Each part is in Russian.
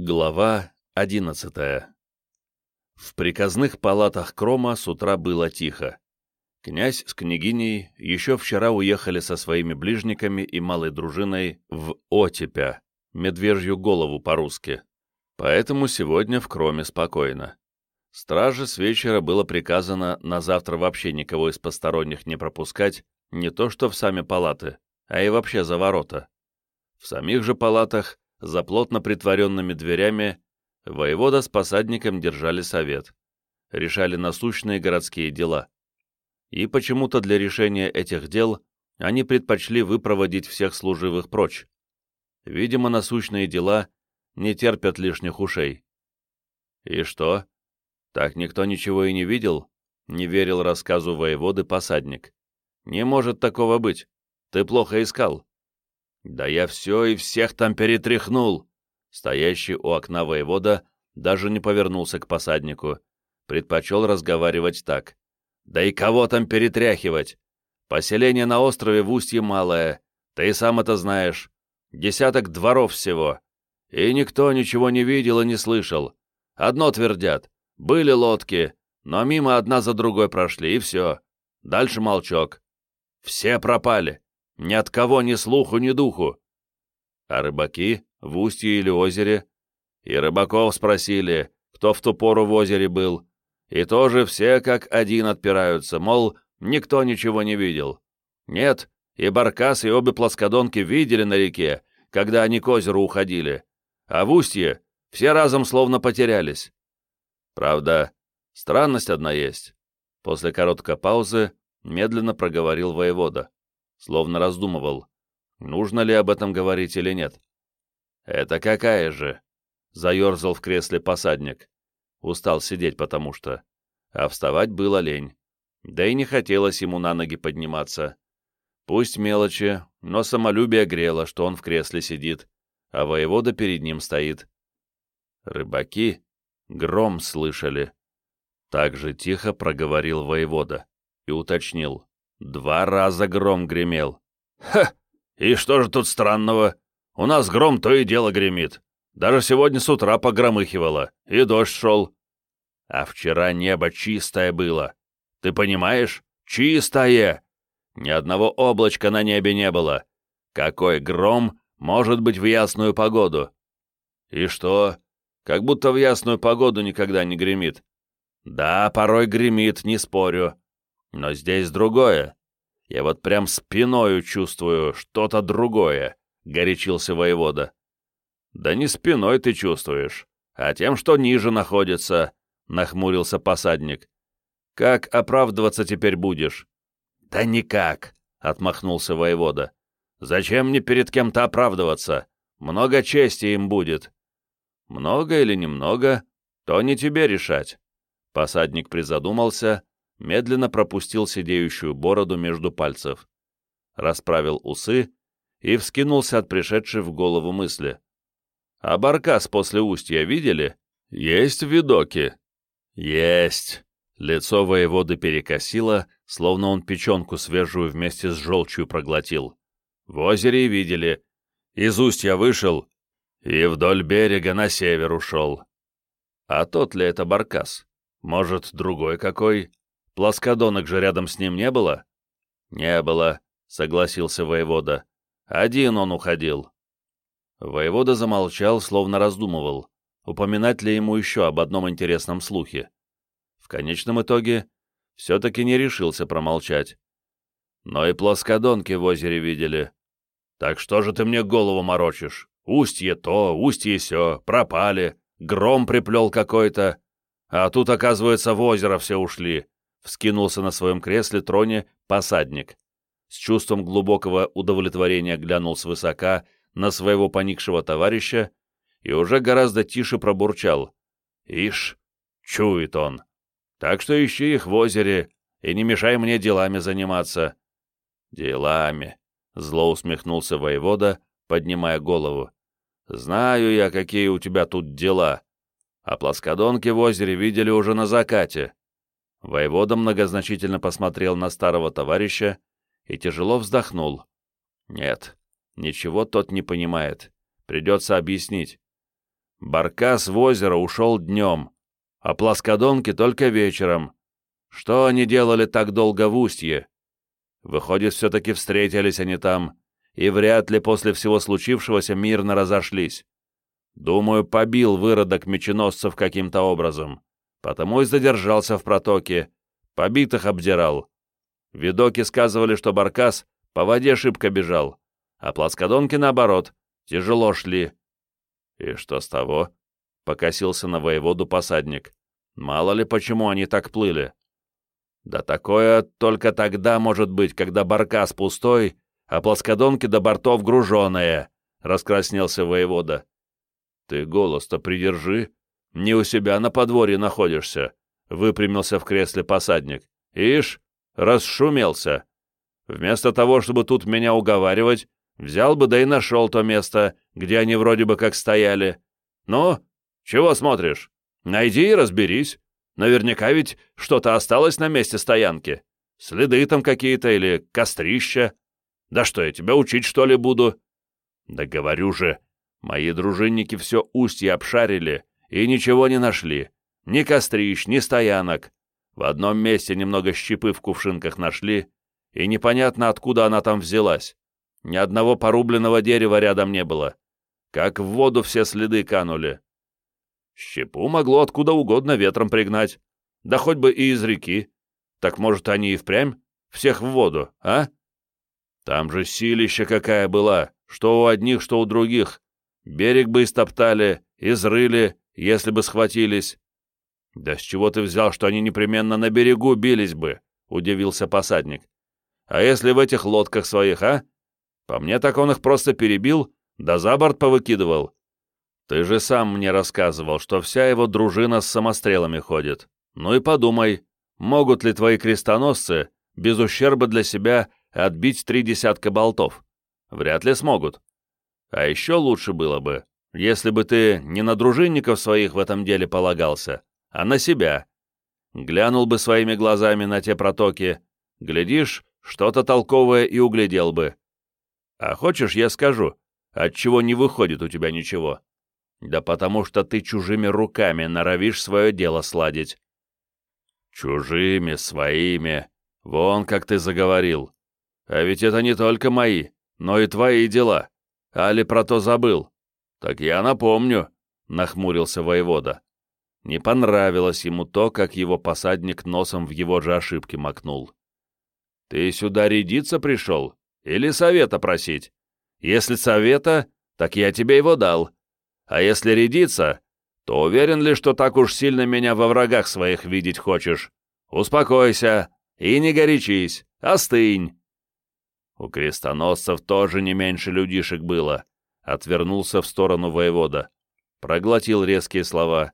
Глава одиннадцатая В приказных палатах Крома с утра было тихо. Князь с княгиней еще вчера уехали со своими ближниками и малой дружиной в Отепя, медвежью голову по-русски. Поэтому сегодня в Кроме спокойно. Страже с вечера было приказано на завтра вообще никого из посторонних не пропускать, не то что в сами палаты, а и вообще за ворота. В самих же палатах за плотно притворенными дверями воевода с посадником держали совет, решали насущные городские дела. И почему-то для решения этих дел они предпочли выпроводить всех служивых прочь. Видимо, насущные дела не терпят лишних ушей. И что? Так никто ничего и не видел? Не верил рассказу воеводы посадник. Не может такого быть. Ты плохо искал. «Да я все и всех там перетряхнул!» Стоящий у окна воевода даже не повернулся к посаднику. Предпочел разговаривать так. «Да и кого там перетряхивать? Поселение на острове в устье малое, ты и сам это знаешь. Десяток дворов всего. И никто ничего не видел и не слышал. Одно твердят. Были лодки, но мимо одна за другой прошли, и все. Дальше молчок. Все пропали. Ни от кого ни слуху, ни духу. А рыбаки в устье или озере? И рыбаков спросили, кто в ту пору в озере был. И тоже все как один отпираются, мол, никто ничего не видел. Нет, и Баркас, и обе плоскодонки видели на реке, когда они к озеру уходили. А в устье все разом словно потерялись. Правда, странность одна есть. После короткой паузы медленно проговорил воевода словно раздумывал, нужно ли об этом говорить или нет. «Это какая же?» — заерзал в кресле посадник. Устал сидеть потому что. А вставать было лень. Да и не хотелось ему на ноги подниматься. Пусть мелочи, но самолюбие грело, что он в кресле сидит, а воевода перед ним стоит. Рыбаки гром слышали. Так же тихо проговорил воевода и уточнил. Два раза гром гремел. Ха! И что же тут странного? У нас гром то и дело гремит. Даже сегодня с утра погромыхивало, и дождь шел. А вчера небо чистое было. Ты понимаешь? Чистое! Ни одного облачка на небе не было. Какой гром может быть в ясную погоду? И что? Как будто в ясную погоду никогда не гремит. Да, порой гремит, не спорю. Но здесь другое. Я вот прям спиною чувствую что-то другое, — горячился воевода. Да не спиной ты чувствуешь, а тем, что ниже находится, — нахмурился посадник. Как оправдываться теперь будешь? Да никак, — отмахнулся воевода. Зачем мне перед кем-то оправдываться? Много чести им будет. Много или немного, то не тебе решать. Посадник призадумался, медленно пропустил сидеющую бороду между пальцев, расправил усы и вскинулся от пришедшей в голову мысли. «А баркас после устья видели? Есть в видоке?» «Есть!» Лицо воеводы перекосило, словно он печенку свежую вместе с желчью проглотил. «В озере видели. Из устья вышел и вдоль берега на север ушел. А тот ли это баркас? Может, другой какой? Плоскодонок же рядом с ним не было? Не было, согласился воевода. Один он уходил. Воевода замолчал, словно раздумывал, упоминать ли ему еще об одном интересном слухе. В конечном итоге все-таки не решился промолчать. Но и плоскодонки в озере видели. Так что же ты мне голову морочишь? Устье то, устье сё, пропали, гром приплел какой-то. А тут, оказывается, в озеро все ушли вскинулся на своем кресле троне посадник. С чувством глубокого удовлетворения глянул свысока на своего поникшего товарища и уже гораздо тише пробурчал. «Ишь, чует он. Так что ищи их в озере и не мешай мне делами заниматься». «Делами», — зло усмехнулся воевода, поднимая голову. «Знаю я, какие у тебя тут дела. А плоскодонки в озере видели уже на закате. Воевода многозначительно посмотрел на старого товарища и тяжело вздохнул. «Нет, ничего тот не понимает. Придется объяснить. Баркас в озеро ушел днем, а плоскодонки только вечером. Что они делали так долго в устье? Выходит, все-таки встретились они там, и вряд ли после всего случившегося мирно разошлись. Думаю, побил выродок меченосцев каким-то образом, потому и задержался в протоке, побитых обдирал. Видоки сказывали, что Баркас по воде шибко бежал, а плоскодонки, наоборот, тяжело шли. И что с того? Покосился на воеводу посадник. Мало ли, почему они так плыли. Да такое только тогда может быть, когда баркас пустой, а плоскодонки до бортов груженые, — раскраснелся воевода. Ты голос-то придержи. Не у себя на подворье находишься, — выпрямился в кресле посадник. Ишь, расшумелся. Вместо того, чтобы тут меня уговаривать, взял бы да и нашел то место, где они вроде бы как стояли. Ну, чего смотришь? Найди и разберись. Наверняка ведь что-то осталось на месте стоянки. Следы там какие-то или кострища. Да что, я тебя учить, что ли, буду? Да говорю же, мои дружинники все устье обшарили и ничего не нашли. Ни кострищ, ни стоянок. В одном месте немного щепы в кувшинках нашли, и непонятно, откуда она там взялась. Ни одного порубленного дерева рядом не было. Как в воду все следы канули. Щепу могло откуда угодно ветром пригнать. Да хоть бы и из реки. Так может, они и впрямь всех в воду, а? Там же силища какая была, что у одних, что у других. Берег бы истоптали, изрыли, если бы схватились. Да с чего ты взял, что они непременно на берегу бились бы? Удивился посадник. А если в этих лодках своих, а? По мне, так он их просто перебил, да за борт повыкидывал. Ты же сам мне рассказывал, что вся его дружина с самострелами ходит. Ну и подумай, могут ли твои крестоносцы без ущерба для себя отбить три десятка болтов? Вряд ли смогут. А еще лучше было бы, если бы ты не на дружинников своих в этом деле полагался, а на себя. Глянул бы своими глазами на те протоки, глядишь, что-то толковое и углядел бы. А хочешь, я скажу, отчего не выходит у тебя ничего? Да потому что ты чужими руками норовишь свое дело сладить. Чужими, своими. Вон как ты заговорил. А ведь это не только мои, но и твои дела. Али про то забыл? Так я напомню, — нахмурился воевода. Не понравилось ему то, как его посадник носом в его же ошибки макнул. Ты сюда рядиться пришел? Или совета просить? Если совета, так я тебе его дал. А если рядиться, то уверен ли, что так уж сильно меня во врагах своих видеть хочешь? Успокойся и не горячись, остынь. У крестоносцев тоже не меньше людишек было. Отвернулся в сторону воевода. Проглотил резкие слова.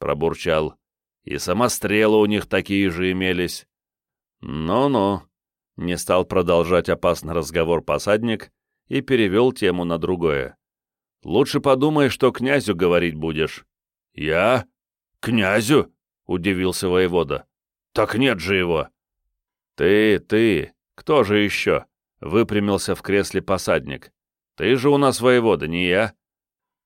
Пробурчал. И самострелы у них такие же имелись. Ну-ну. Не стал продолжать опасный разговор посадник и перевел тему на другое. «Лучше подумай, что князю говорить будешь». «Я? Князю?» — удивился воевода. «Так нет же его!» «Ты, ты, кто же еще?» — выпрямился в кресле посадник. «Ты же у нас воевода, не я.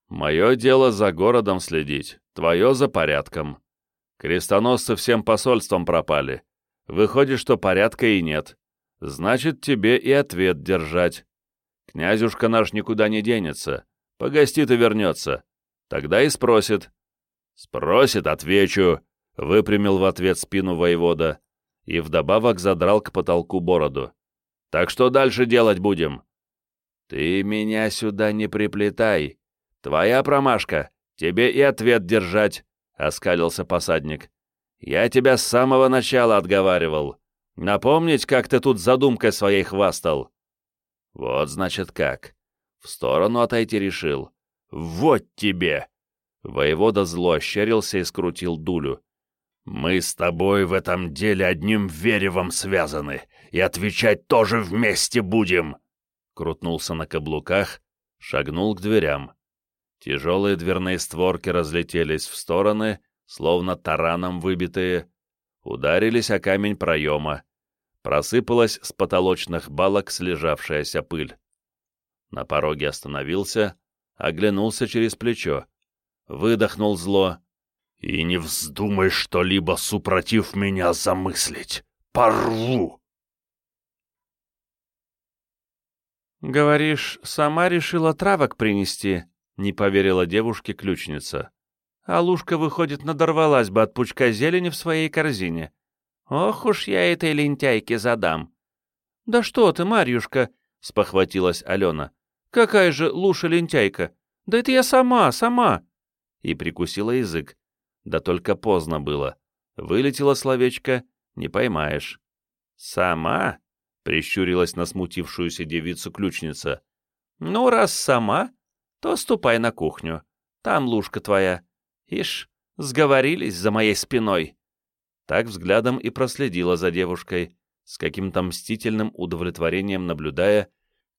Мое дело за городом следить, твое за порядком. Крестоносцы всем посольством пропали. Выходит, что порядка и нет значит, тебе и ответ держать. Князюшка наш никуда не денется, погостит и вернется. Тогда и спросит. Спросит, отвечу, выпрямил в ответ спину воевода и вдобавок задрал к потолку бороду. Так что дальше делать будем? Ты меня сюда не приплетай. Твоя промашка, тебе и ответ держать, оскалился посадник. Я тебя с самого начала отговаривал. Напомнить, как ты тут задумкой своей хвастал?» «Вот, значит, как. В сторону отойти решил. Вот тебе!» Воевода зло ощерился и скрутил дулю. «Мы с тобой в этом деле одним веревом связаны, и отвечать тоже вместе будем!» Крутнулся на каблуках, шагнул к дверям. Тяжелые дверные створки разлетелись в стороны, словно тараном выбитые, ударились о камень проема, просыпалась с потолочных балок слежавшаяся пыль. На пороге остановился, оглянулся через плечо. выдохнул зло. «И не вздумай что-либо супротив меня замыслить! Порву!» «Говоришь, сама решила травок принести?» — не поверила девушке ключница. А лужка, выходит, надорвалась бы от пучка зелени в своей корзине. Ох уж я этой лентяйке задам. «Да что ты, Марьюшка!» — спохватилась Алена. «Какая же луша-лентяйка! Да это я сама, сама!» И прикусила язык. Да только поздно было. Вылетело словечко, не поймаешь. «Сама?» Прищурилась на смутившуюся девицу ключница. «Ну, раз сама, то ступай на кухню. Там лужка твоя. Ишь, сговорились за моей спиной». Так взглядом и проследила за девушкой, с каким-то мстительным удовлетворением наблюдая,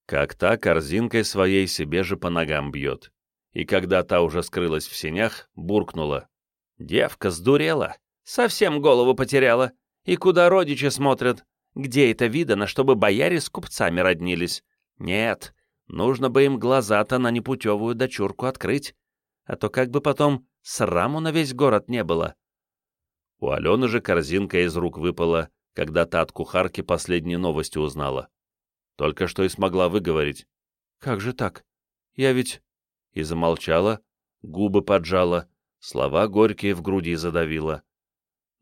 как та корзинкой своей себе же по ногам бьет. И когда та уже скрылась в сенях, буркнула. «Девка сдурела, совсем голову потеряла. И куда родичи смотрят? Где это видано, чтобы бояре с купцами роднились? Нет, нужно бы им глаза-то на непутевую дочурку открыть, а то как бы потом сраму на весь город не было. У Алены же корзинка из рук выпала, когда та от кухарки последние новости узнала. Только что и смогла выговорить. «Как же так? Я ведь...» И замолчала, губы поджала, слова горькие в груди задавила.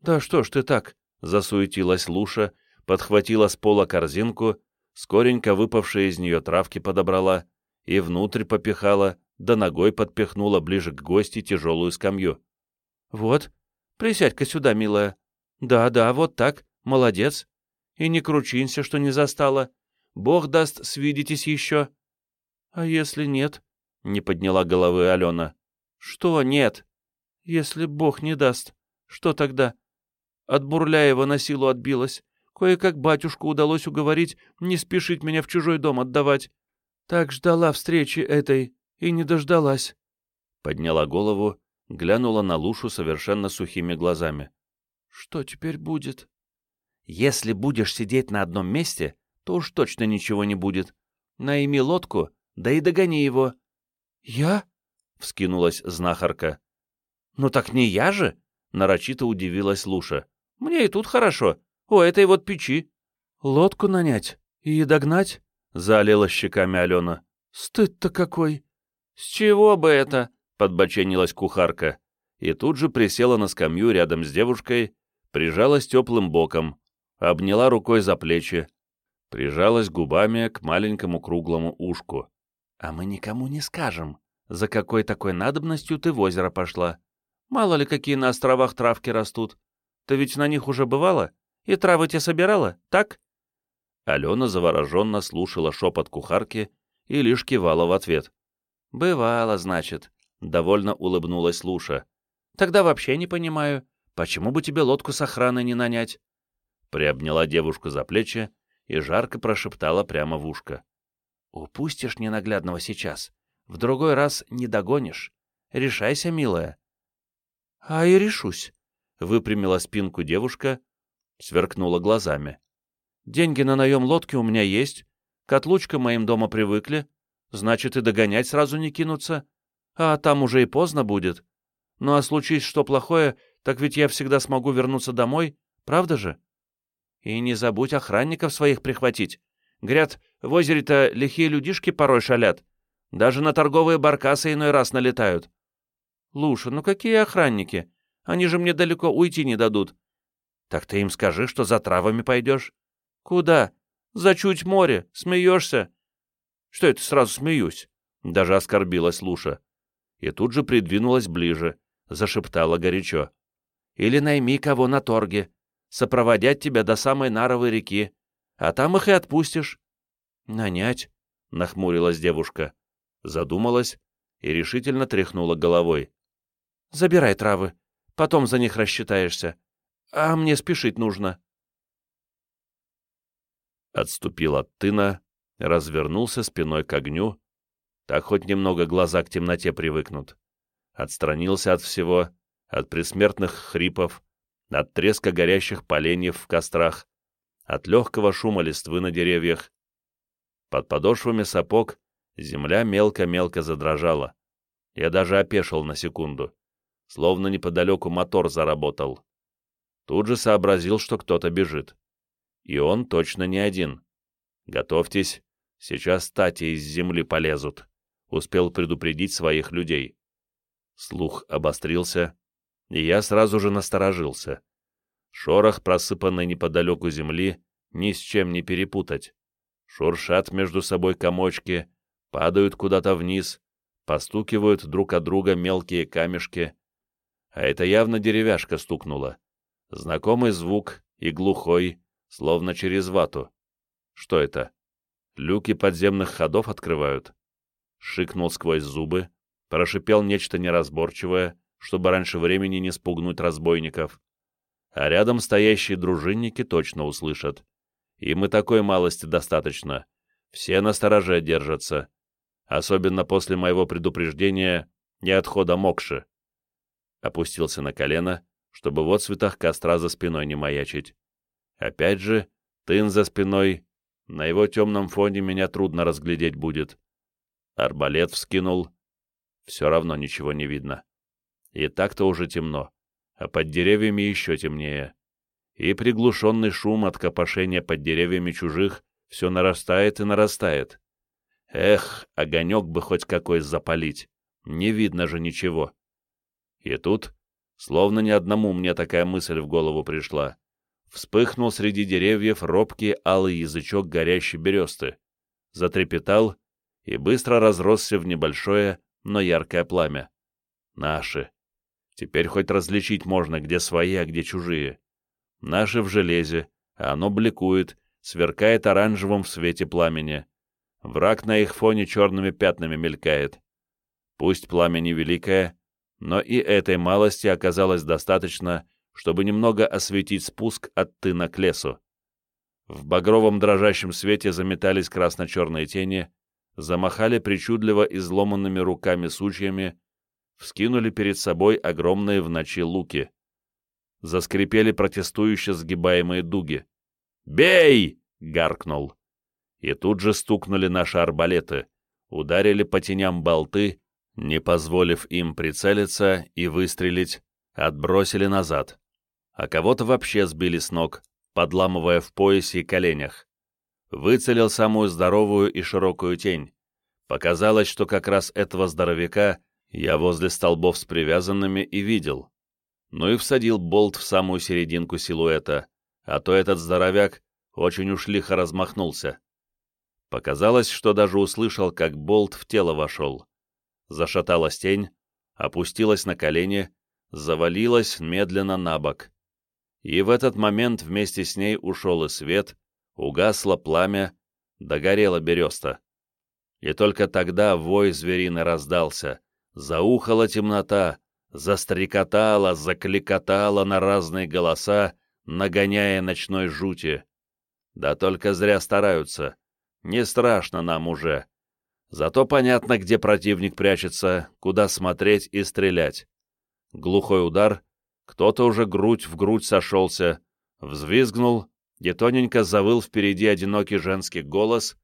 «Да что ж ты так?» — засуетилась Луша, подхватила с пола корзинку, скоренько выпавшие из нее травки подобрала и внутрь попихала, да ногой подпихнула ближе к гости тяжелую скамью. «Вот, присядь-ка сюда, милая. Да-да, вот так, молодец. И не кручинься, что не застала. Бог даст, свидитесь еще». «А если нет?» — не подняла головы Алена. «Что нет? Если Бог не даст, что тогда?» От Бурляева на силу отбилась. Кое-как батюшку удалось уговорить не спешить меня в чужой дом отдавать. Так ждала встречи этой и не дождалась. Подняла голову, глянула на Лушу совершенно сухими глазами. Что теперь будет? Если будешь сидеть на одном месте, то уж точно ничего не будет. Найми лодку, да и догони его. Я? — вскинулась знахарка. «Ну так не я же!» — нарочито удивилась Луша. «Мне и тут хорошо у этой вот печи. Лодку нанять и догнать? Залила щеками Алена. Стыд-то какой! С чего бы это? Подбоченилась кухарка. И тут же присела на скамью рядом с девушкой, прижалась теплым боком, обняла рукой за плечи, прижалась губами к маленькому круглому ушку. «А мы никому не скажем, за какой такой надобностью ты в озеро пошла. Мало ли какие на островах травки растут. Ты ведь на них уже бывала? И травы те собирала, так?» Алена завороженно слушала шепот кухарки и лишь кивала в ответ. «Бывало, значит», — довольно улыбнулась Луша. «Тогда вообще не понимаю, почему бы тебе лодку с охраной не нанять?» Приобняла девушку за плечи и жарко прошептала прямо в ушко. «Упустишь ненаглядного сейчас, в другой раз не догонишь. Решайся, милая». «А и решусь», — выпрямила спинку девушка сверкнула глазами. «Деньги на наем лодки у меня есть, к отлучкам моим дома привыкли, значит, и догонять сразу не кинутся, а там уже и поздно будет. Ну а случись что плохое, так ведь я всегда смогу вернуться домой, правда же? И не забудь охранников своих прихватить. Говорят, в озере-то лихие людишки порой шалят, даже на торговые баркасы иной раз налетают. Луша, ну какие охранники? Они же мне далеко уйти не дадут. Так ты им скажи, что за травами пойдешь. Куда? За чуть море. Смеешься? Что это сразу смеюсь? Даже оскорбилась Луша. И тут же придвинулась ближе, зашептала горячо. Или найми кого на торге, сопроводять тебя до самой Наровой реки, а там их и отпустишь. Нанять? Нахмурилась девушка. Задумалась и решительно тряхнула головой. Забирай травы, потом за них рассчитаешься. А мне спешить нужно. Отступил от тына, развернулся спиной к огню, так хоть немного глаза к темноте привыкнут. Отстранился от всего, от присмертных хрипов, от треска горящих поленьев в кострах, от легкого шума листвы на деревьях. Под подошвами сапог земля мелко-мелко задрожала, Я даже опешил на секунду. Словно неподалеку мотор заработал. Тут же сообразил, что кто-то бежит. И он точно не один. Готовьтесь, сейчас тати из земли полезут. Успел предупредить своих людей. Слух обострился, и я сразу же насторожился. Шорох, просыпанный неподалеку земли, ни с чем не перепутать. Шуршат между собой комочки, падают куда-то вниз, постукивают друг от друга мелкие камешки. А это явно деревяшка стукнула. Знакомый звук и глухой, словно через вату. Что это? Люки подземных ходов открывают? Шикнул сквозь зубы, прошипел нечто неразборчивое, чтобы раньше времени не спугнуть разбойников. А рядом стоящие дружинники точно услышат. Им и такой малости достаточно. Все на стороже держатся. Особенно после моего предупреждения и отхода Мокши. Опустился на колено, чтобы в отцветах костра за спиной не маячить. Опять же, тын за спиной. На его темном фоне меня трудно разглядеть будет. Арбалет вскинул. Все равно ничего не видно. И так-то уже темно, а под деревьями еще темнее. И приглушенный шум от копошения под деревьями чужих все нарастает и нарастает. Эх, огонек бы хоть какой запалить. Не видно же ничего. И тут, словно ни одному мне такая мысль в голову пришла, вспыхнул среди деревьев робкий алый язычок горящей бересты, затрепетал и быстро разросся в небольшое, но яркое пламя. Наши. Теперь хоть различить можно, где свои, а где чужие. Наши в железе, а оно бликует, сверкает оранжевым в свете пламени. Враг на их фоне черными пятнами мелькает. Пусть пламя невеликое, но и этой малости оказалось достаточно, чтобы немного осветить спуск от тына к лесу. В багровом дрожащем свете заметались красно-черные тени, замахали причудливо изломанными руками сучьями, вскинули перед собой огромные в ночи луки. Заскрипели протестующе сгибаемые дуги. «Бей!» — гаркнул. И тут же стукнули наши арбалеты, ударили по теням болты, не позволив им прицелиться и выстрелить, отбросили назад. А кого-то вообще сбили с ног, подламывая в поясе и коленях. Выцелил самую здоровую и широкую тень. Показалось, что как раз этого здоровяка я возле столбов с привязанными и видел. Ну и всадил болт в самую серединку силуэта, а то этот здоровяк очень уж лихо размахнулся. Показалось, что даже услышал, как болт в тело вошел. Зашаталась тень, опустилась на колени, завалилась медленно на бок. И в этот момент вместе с ней ушел и свет, угасло пламя, догорела береста. И только тогда вой зверины раздался, заухала темнота, застрекотала, закликотала на разные голоса, нагоняя ночной жути. Да только зря стараются. Не страшно нам уже. Зато понятно, где противник прячется, куда смотреть и стрелять. Глухой удар, кто-то уже грудь в грудь сошелся, взвизгнул, и тоненько завыл впереди одинокий женский голос,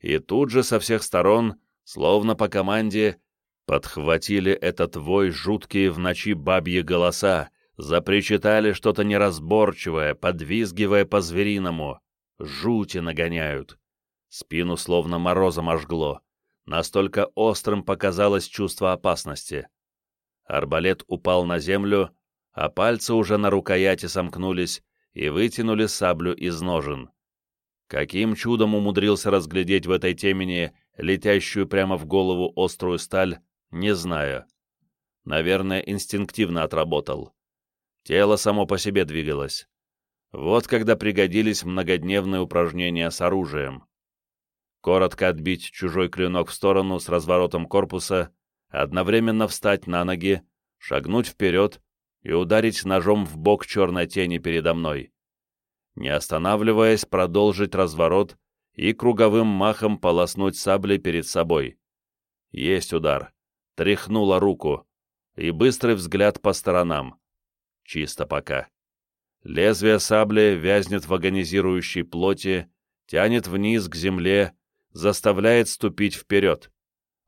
и тут же со всех сторон, словно по команде, подхватили этот вой жуткие в ночи бабьи голоса, запричитали что-то неразборчивое, подвизгивая по-звериному. Жути нагоняют. Спину словно морозом ожгло. Настолько острым показалось чувство опасности. Арбалет упал на землю, а пальцы уже на рукояти сомкнулись и вытянули саблю из ножен. Каким чудом умудрился разглядеть в этой темени летящую прямо в голову острую сталь, не знаю. Наверное, инстинктивно отработал. Тело само по себе двигалось. Вот когда пригодились многодневные упражнения с оружием коротко отбить чужой клинок в сторону с разворотом корпуса, одновременно встать на ноги, шагнуть вперед и ударить ножом в бок черной тени передо мной. Не останавливаясь, продолжить разворот и круговым махом полоснуть саблей перед собой. Есть удар. Тряхнула руку. И быстрый взгляд по сторонам. Чисто пока. Лезвие сабли вязнет в агонизирующей плоти, тянет вниз к земле, заставляет ступить вперед.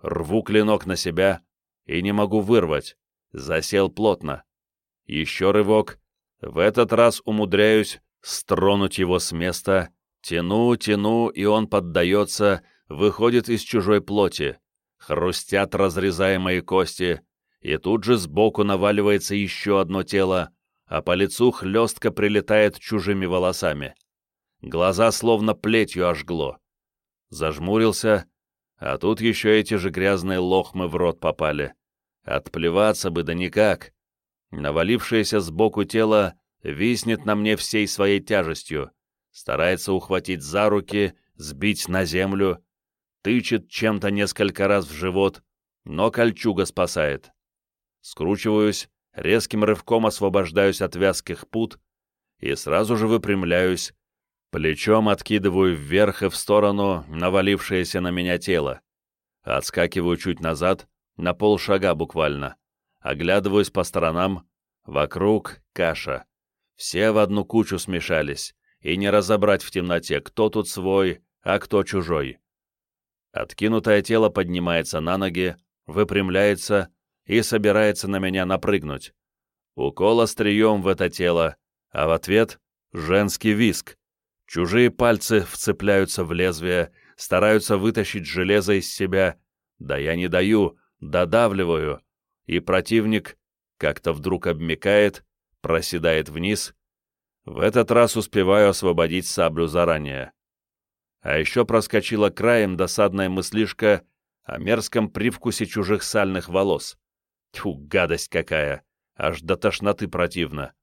Рву клинок на себя, и не могу вырвать. Засел плотно. Еще рывок. В этот раз умудряюсь стронуть его с места. Тяну, тяну, и он поддается, выходит из чужой плоти. Хрустят разрезаемые кости, и тут же сбоку наваливается еще одно тело, а по лицу хлестко прилетает чужими волосами. Глаза словно плетью ожгло. Зажмурился, а тут еще эти же грязные лохмы в рот попали. Отплеваться бы, да никак. Навалившееся сбоку тело виснет на мне всей своей тяжестью, старается ухватить за руки, сбить на землю, тычет чем-то несколько раз в живот, но кольчуга спасает. Скручиваюсь, резким рывком освобождаюсь от вязких пут и сразу же выпрямляюсь, плечом откидываю вверх и в сторону навалившееся на меня тело. Отскакиваю чуть назад, на полшага буквально. Оглядываюсь по сторонам, вокруг каша. Все в одну кучу смешались, и не разобрать в темноте, кто тут свой, а кто чужой. Откинутое тело поднимается на ноги, выпрямляется и собирается на меня напрыгнуть. Укол острием в это тело, а в ответ — женский виск. Чужие пальцы вцепляются в лезвие, стараются вытащить железо из себя. Да я не даю, додавливаю. И противник как-то вдруг обмекает, проседает вниз. В этот раз успеваю освободить саблю заранее. А еще проскочила краем досадная мыслишка о мерзком привкусе чужих сальных волос. Тьфу, гадость какая! Аж до тошноты противно.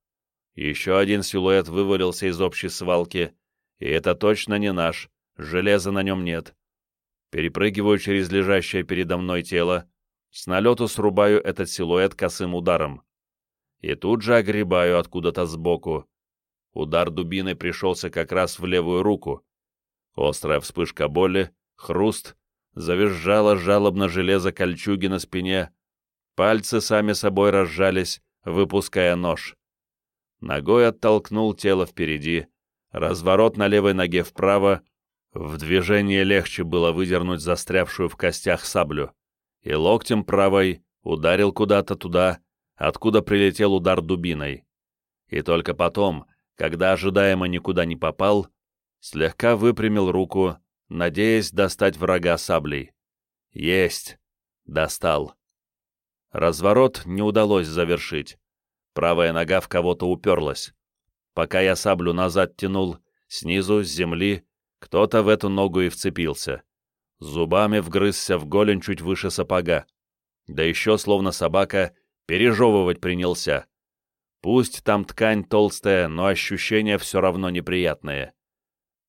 Еще один силуэт вывалился из общей свалки, и это точно не наш, железа на нем нет. Перепрыгиваю через лежащее передо мной тело, с налету срубаю этот силуэт косым ударом. И тут же огребаю откуда-то сбоку. Удар дубиной пришелся как раз в левую руку. Острая вспышка боли, хруст, завизжало жалобно железо кольчуги на спине, Пальцы сами собой разжались, выпуская нож. Ногой оттолкнул тело впереди, разворот на левой ноге вправо, в движении легче было выдернуть застрявшую в костях саблю, и локтем правой ударил куда-то туда, откуда прилетел удар дубиной. И только потом, когда ожидаемо никуда не попал, слегка выпрямил руку, надеясь достать врага саблей. Есть! Достал. Разворот не удалось завершить. Правая нога в кого-то уперлась. Пока я саблю назад тянул, снизу, с земли, кто-то в эту ногу и вцепился. Зубами вгрызся в голень чуть выше сапога. Да еще, словно собака, пережевывать принялся. Пусть там ткань толстая, но ощущения все равно неприятные.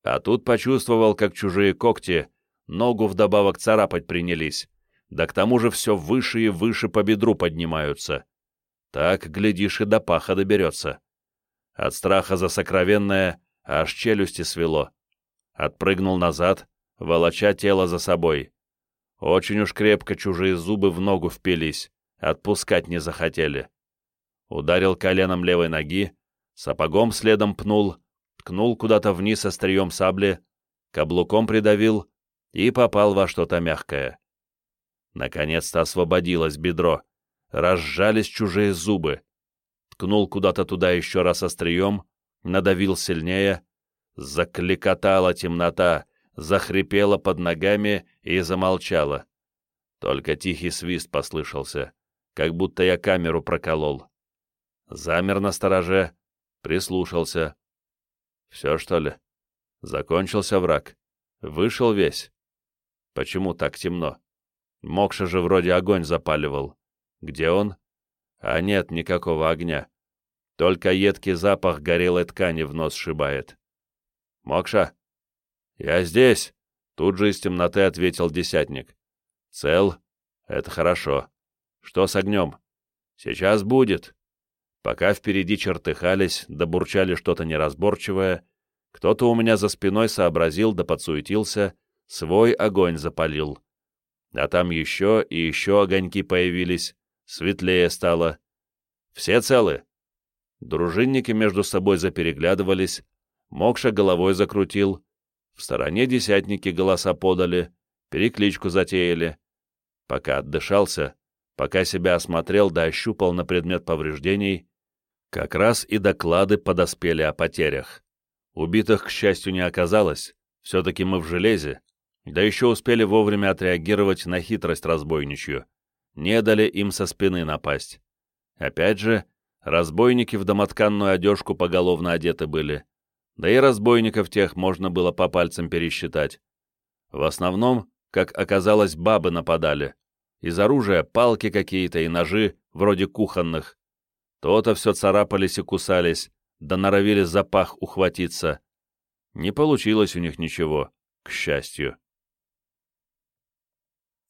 А тут почувствовал, как чужие когти ногу вдобавок царапать принялись да к тому же все выше и выше по бедру поднимаются. Так, глядишь, и до паха доберется. От страха за сокровенное аж челюсти свело. Отпрыгнул назад, волоча тело за собой. Очень уж крепко чужие зубы в ногу впились, отпускать не захотели. Ударил коленом левой ноги, сапогом следом пнул, ткнул куда-то вниз острием сабли, каблуком придавил и попал во что-то мягкое. Наконец-то освободилось бедро. Разжались чужие зубы. Ткнул куда-то туда еще раз острием, надавил сильнее. Закликотала темнота, захрипела под ногами и замолчала. Только тихий свист послышался, как будто я камеру проколол. Замер на стороже, прислушался. Все, что ли? Закончился враг. Вышел весь. Почему так темно? Мокша же вроде огонь запаливал. Где он? А нет никакого огня. Только едкий запах горелой ткани в нос шибает. «Мокша?» «Я здесь!» — тут же из темноты ответил десятник. «Цел? Это хорошо. Что с огнем?» «Сейчас будет». Пока впереди чертыхались, добурчали что-то неразборчивое, кто-то у меня за спиной сообразил да подсуетился, свой огонь запалил. А там еще и еще огоньки появились, светлее стало. Все целы? Дружинники между собой запереглядывались, Мокша головой закрутил, в стороне десятники голоса подали, перекличку затеяли. Пока отдышался, Пока себя осмотрел да ощупал на предмет повреждений, как раз и доклады подоспели о потерях. Убитых, к счастью, не оказалось, все-таки мы в железе, да еще успели вовремя отреагировать на хитрость разбойничью. Не дали им со спины напасть. Опять же, разбойники в домотканную одежку поголовно одеты были. Да и разбойников тех можно было по пальцам пересчитать. В основном, как оказалось, бабы нападали. Из оружия палки какие-то и ножи, вроде кухонных. То-то все царапались и кусались, да норовили за пах ухватиться. Не получилось у них ничего, к счастью.